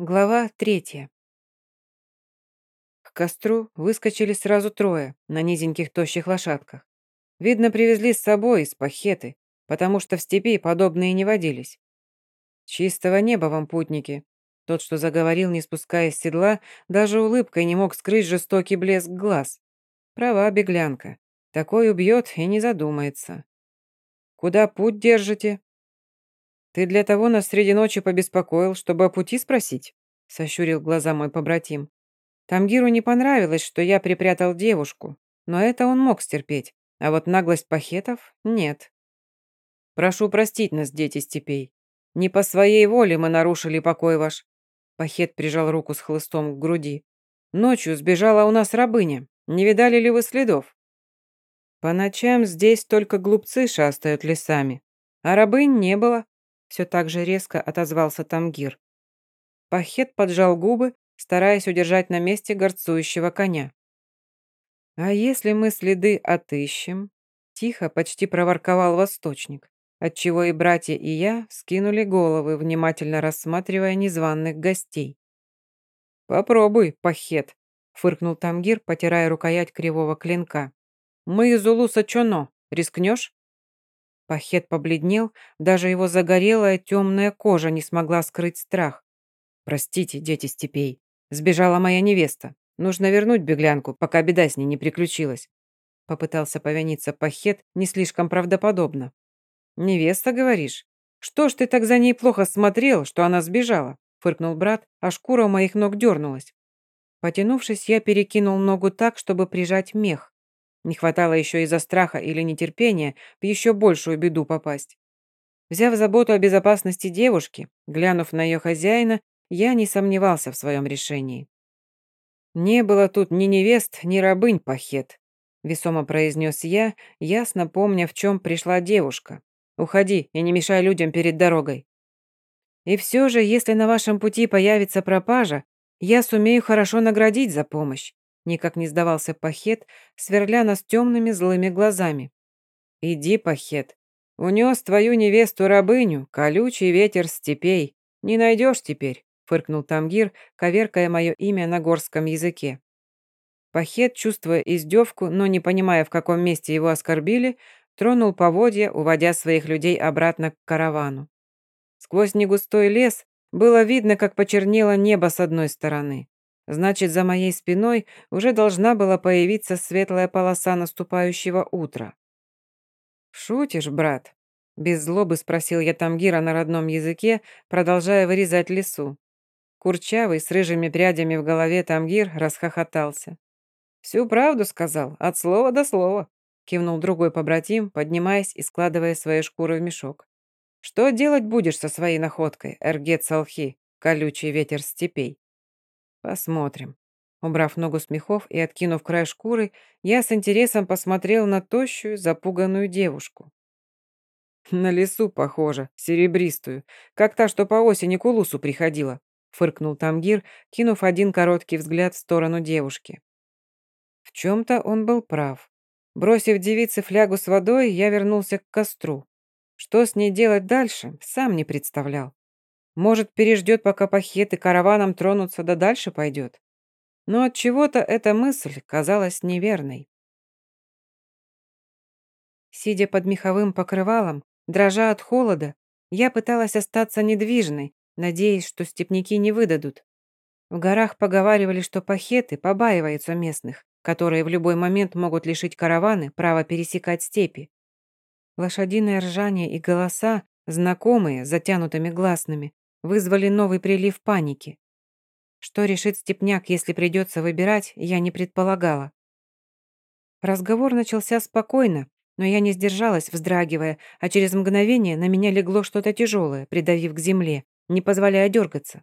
Глава третья. К костру выскочили сразу трое на низеньких тощих лошадках. Видно, привезли с собой из пахеты, потому что в степи подобные не водились. «Чистого неба вам, путники!» Тот, что заговорил, не спуская с седла, даже улыбкой не мог скрыть жестокий блеск глаз. Права беглянка. Такой убьет и не задумается. «Куда путь держите?» «Ты для того нас среди ночи побеспокоил, чтобы о пути спросить?» — сощурил глаза мой побратим. Тамгиру не понравилось, что я припрятал девушку, но это он мог стерпеть, а вот наглость пахетов — нет. «Прошу простить нас, дети степей. Не по своей воле мы нарушили покой ваш». Пахет прижал руку с хлыстом к груди. «Ночью сбежала у нас рабыня. Не видали ли вы следов?» «По ночам здесь только глупцы шастают лесами, а рабынь не было», все так же резко отозвался Тамгир. Пахет поджал губы, стараясь удержать на месте горцующего коня. «А если мы следы отыщем?» Тихо, почти проворковал восточник, отчего и братья, и я скинули головы, внимательно рассматривая незваных гостей. «Попробуй, пахет», — фыркнул Тамгир, потирая рукоять кривого клинка. «Мы из Улуса Чоно. Рискнешь?» Пахет побледнел, даже его загорелая темная кожа не смогла скрыть страх. «Простите, дети степей, сбежала моя невеста. Нужно вернуть беглянку, пока беда с ней не приключилась». Попытался повиниться Пахет не слишком правдоподобно. «Невеста, говоришь? Что ж ты так за ней плохо смотрел, что она сбежала?» Фыркнул брат, а шкура у моих ног дернулась. Потянувшись, я перекинул ногу так, чтобы прижать мех. Не хватало еще из-за страха или нетерпения в еще большую беду попасть. Взяв заботу о безопасности девушки, глянув на ее хозяина, я не сомневался в своем решении. «Не было тут ни невест, ни рабынь, пахет», — весомо произнес я, ясно помня, в чем пришла девушка. «Уходи и не мешай людям перед дорогой». «И все же, если на вашем пути появится пропажа, я сумею хорошо наградить за помощь. Никак не сдавался Пахет, сверля нас темными злыми глазами. «Иди, Пахет, унес твою невесту-рабыню, колючий ветер степей. Не найдешь теперь», — фыркнул Тамгир, коверкая мое имя на горском языке. Пахет, чувствуя издевку, но не понимая, в каком месте его оскорбили, тронул поводья, уводя своих людей обратно к каравану. Сквозь негустой лес было видно, как почернело небо с одной стороны. Значит, за моей спиной уже должна была появиться светлая полоса наступающего утра. «Шутишь, брат?» Без злобы спросил я Тамгира на родном языке, продолжая вырезать лесу. Курчавый, с рыжими прядями в голове Тамгир расхохотался. «Всю правду сказал, от слова до слова», кивнул другой побратим, поднимаясь и складывая свои шкуры в мешок. «Что делать будешь со своей находкой, Эргет Салхи, колючий ветер степей?» Посмотрим. Убрав ногу с мехов и откинув край шкуры, я с интересом посмотрел на тощую, запуганную девушку. «На лесу похоже, серебристую, как та, что по осени к Улусу приходила», фыркнул Тамгир, кинув один короткий взгляд в сторону девушки. В чем-то он был прав. Бросив девице флягу с водой, я вернулся к костру. Что с ней делать дальше, сам не представлял. Может, переждет, пока пахеты караваном тронутся, да дальше пойдет. Но от чего-то эта мысль казалась неверной. Сидя под меховым покрывалом, дрожа от холода, я пыталась остаться недвижной, надеясь, что степняки не выдадут. В горах поговаривали, что пахеты побаиваются местных, которые в любой момент могут лишить караваны права пересекать степи. Лошадиное ржание и голоса, знакомые, затянутыми гласными, вызвали новый прилив паники. Что решит Степняк, если придется выбирать, я не предполагала. Разговор начался спокойно, но я не сдержалась, вздрагивая, а через мгновение на меня легло что-то тяжелое, придавив к земле, не позволяя дергаться.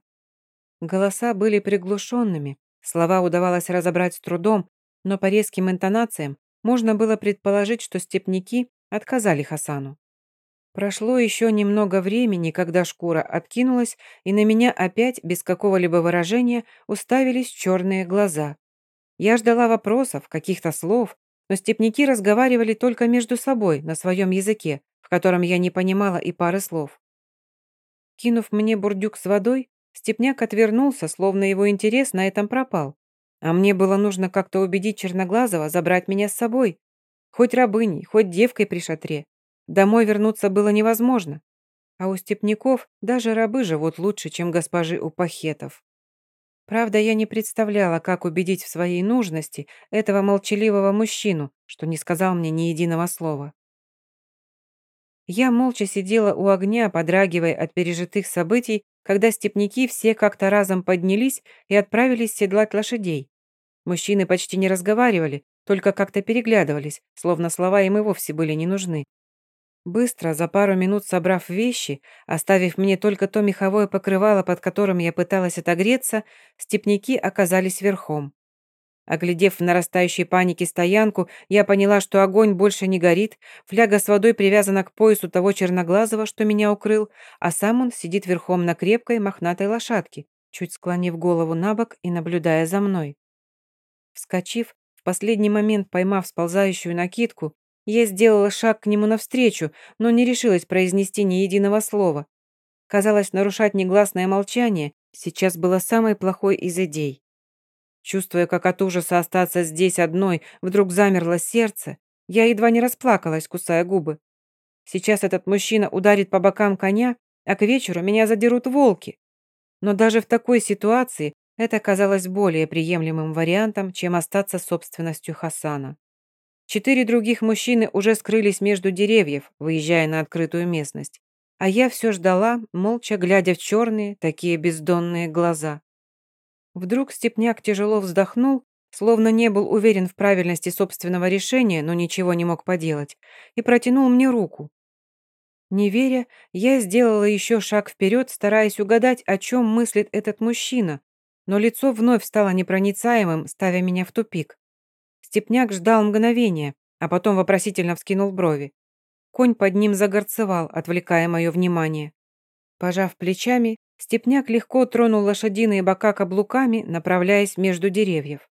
Голоса были приглушенными, слова удавалось разобрать с трудом, но по резким интонациям можно было предположить, что степняки отказали Хасану. Прошло еще немного времени, когда шкура откинулась, и на меня опять, без какого-либо выражения, уставились черные глаза. Я ждала вопросов, каких-то слов, но степняки разговаривали только между собой, на своем языке, в котором я не понимала и пары слов. Кинув мне бурдюк с водой, Степняк отвернулся, словно его интерес на этом пропал. А мне было нужно как-то убедить Черноглазого забрать меня с собой. Хоть рабыней, хоть девкой при шатре. Домой вернуться было невозможно. А у степняков даже рабы живут лучше, чем госпожи у пахетов. Правда, я не представляла, как убедить в своей нужности этого молчаливого мужчину, что не сказал мне ни единого слова. Я молча сидела у огня, подрагивая от пережитых событий, когда степняки все как-то разом поднялись и отправились седлать лошадей. Мужчины почти не разговаривали, только как-то переглядывались, словно слова им и вовсе были не нужны. Быстро, за пару минут собрав вещи, оставив мне только то меховое покрывало, под которым я пыталась отогреться, степняки оказались верхом. Оглядев в нарастающей панике стоянку, я поняла, что огонь больше не горит, фляга с водой привязана к поясу того черноглазого, что меня укрыл, а сам он сидит верхом на крепкой мохнатой лошадке, чуть склонив голову на бок и наблюдая за мной. Вскочив, в последний момент поймав сползающую накидку, я сделала шаг к нему навстречу, но не решилась произнести ни единого слова. Казалось, нарушать негласное молчание сейчас было самой плохой из идей. Чувствуя, как от ужаса остаться здесь одной, вдруг замерло сердце, я едва не расплакалась, кусая губы. Сейчас этот мужчина ударит по бокам коня, а к вечеру меня задерут волки. Но даже в такой ситуации это казалось более приемлемым вариантом, чем остаться собственностью Хасана. Четыре других мужчины уже скрылись между деревьев, выезжая на открытую местность. А я все ждала, молча глядя в черные, такие бездонные глаза. Вдруг Степняк тяжело вздохнул, словно не был уверен в правильности собственного решения, но ничего не мог поделать, и протянул мне руку. Не веря, я сделала еще шаг вперед, стараясь угадать, о чем мыслит этот мужчина, но лицо вновь стало непроницаемым, ставя меня в тупик. Степняк ждал мгновения, а потом вопросительно вскинул брови. Конь под ним загорцевал, отвлекая мое внимание. Пожав плечами, Степняк легко тронул лошадиные бока каблуками, направляясь между деревьев.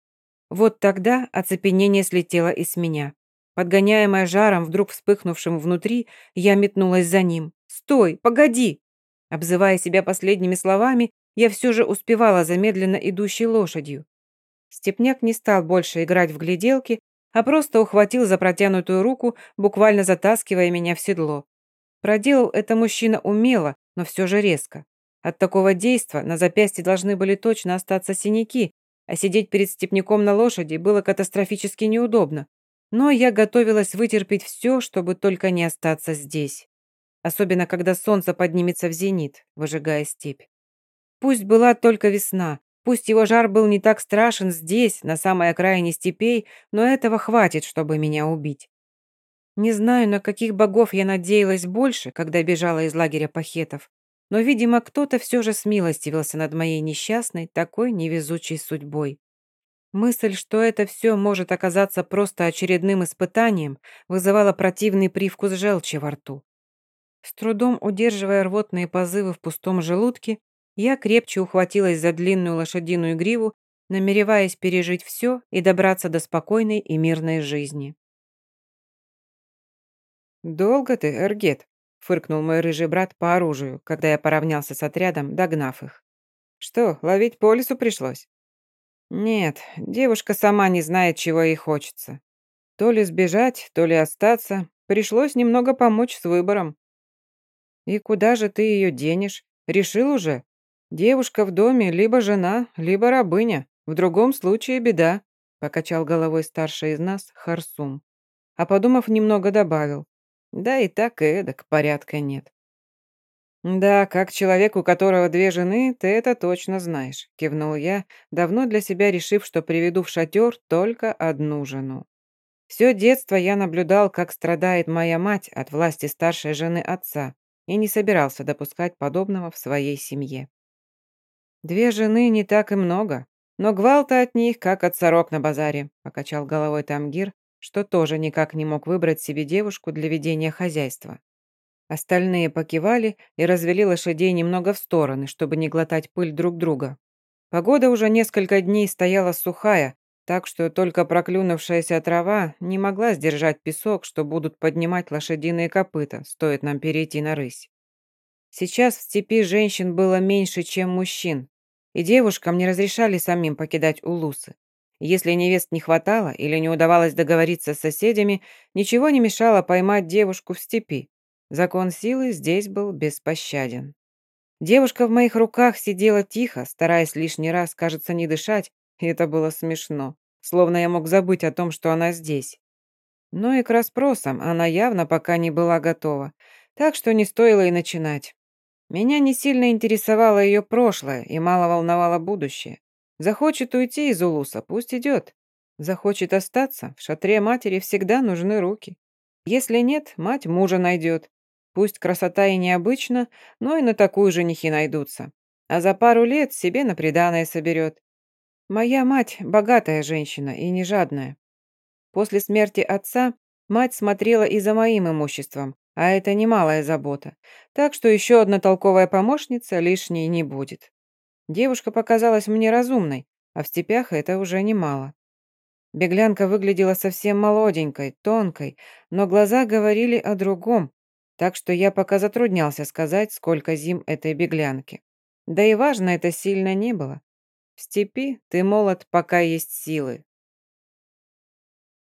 Вот тогда оцепенение слетело и с меня. Подгоняемая жаром, вдруг вспыхнувшим внутри, я метнулась за ним. «Стой! Погоди!» Обзывая себя последними словами, я все же успевала за медленно идущей лошадью. Степняк не стал больше играть в гляделки, а просто ухватил за протянутую руку, буквально затаскивая меня в седло. Проделал это мужчина умело, но все же резко. От такого действа на запястье должны были точно остаться синяки, а сидеть перед степняком на лошади было катастрофически неудобно. Но я готовилась вытерпеть все, чтобы только не остаться здесь. Особенно, когда солнце поднимется в зенит, выжигая степь. Пусть была только весна, пусть его жар был не так страшен здесь, на самой окраине степей, но этого хватит, чтобы меня убить. Не знаю, на каких богов я надеялась больше, когда бежала из лагеря пахетов, но, видимо, кто-то все же смилостивился над моей несчастной, такой невезучей судьбой. Мысль, что это все может оказаться просто очередным испытанием, вызывала противный привкус желчи во рту. С трудом удерживая рвотные позывы в пустом желудке, я крепче ухватилась за длинную лошадиную гриву, намереваясь пережить все и добраться до спокойной и мирной жизни. «Долго ты, Эргет?» фыркнул мой рыжий брат по оружию, когда я поравнялся с отрядом, догнав их. «Что, ловить по лесу пришлось?» «Нет, девушка сама не знает, чего ей хочется. То ли сбежать, то ли остаться. Пришлось немного помочь с выбором». «И куда же ты ее денешь? Решил уже? Девушка в доме либо жена, либо рабыня. В другом случае беда», — покачал головой старший из нас Харсум. А подумав, немного добавил. Да и так и эдак порядка нет. «Да, как человек, у которого две жены, ты это точно знаешь», — кивнул я, давно для себя решив, что приведу в шатер только одну жену. Все детство я наблюдал, как страдает моя мать от власти старшей жены отца, и не собирался допускать подобного в своей семье. «Две жены не так и много, но гвалта от них, как от сорок на базаре», — покачал головой Тамгир, что тоже никак не мог выбрать себе девушку для ведения хозяйства. Остальные покивали и развели лошадей немного в стороны, чтобы не глотать пыль друг друга. Погода уже несколько дней стояла сухая, так что только проклюнувшаяся трава не могла сдержать песок, что будут поднимать лошадиные копыта, стоит нам перейти на рысь. Сейчас в степи женщин было меньше, чем мужчин, и девушкам не разрешали самим покидать улусы. Если невест не хватало или не удавалось договориться с соседями, ничего не мешало поймать девушку в степи. Закон силы здесь был беспощаден. Девушка в моих руках сидела тихо, стараясь лишний раз, кажется, не дышать, и это было смешно, словно я мог забыть о том, что она здесь. Но и к расспросам она явно пока не была готова, так что не стоило и начинать. Меня не сильно интересовало ее прошлое и мало волновало будущее. Захочет уйти из Улуса, пусть идет. Захочет остаться, в шатре матери всегда нужны руки. Если нет, мать мужа найдет. Пусть красота и необычна, но и на такую женихи найдутся. А за пару лет себе на приданое соберет. Моя мать – богатая женщина и не жадная. После смерти отца мать смотрела и за моим имуществом, а это немалая забота. Так что еще одна толковая помощница лишней не будет. Девушка показалась мне разумной, а в степях это уже немало. Беглянка выглядела совсем молоденькой, тонкой, но глаза говорили о другом, так что я пока затруднялся сказать, сколько зим этой беглянке. Да и важно это сильно не было. В степи ты молод, пока есть силы.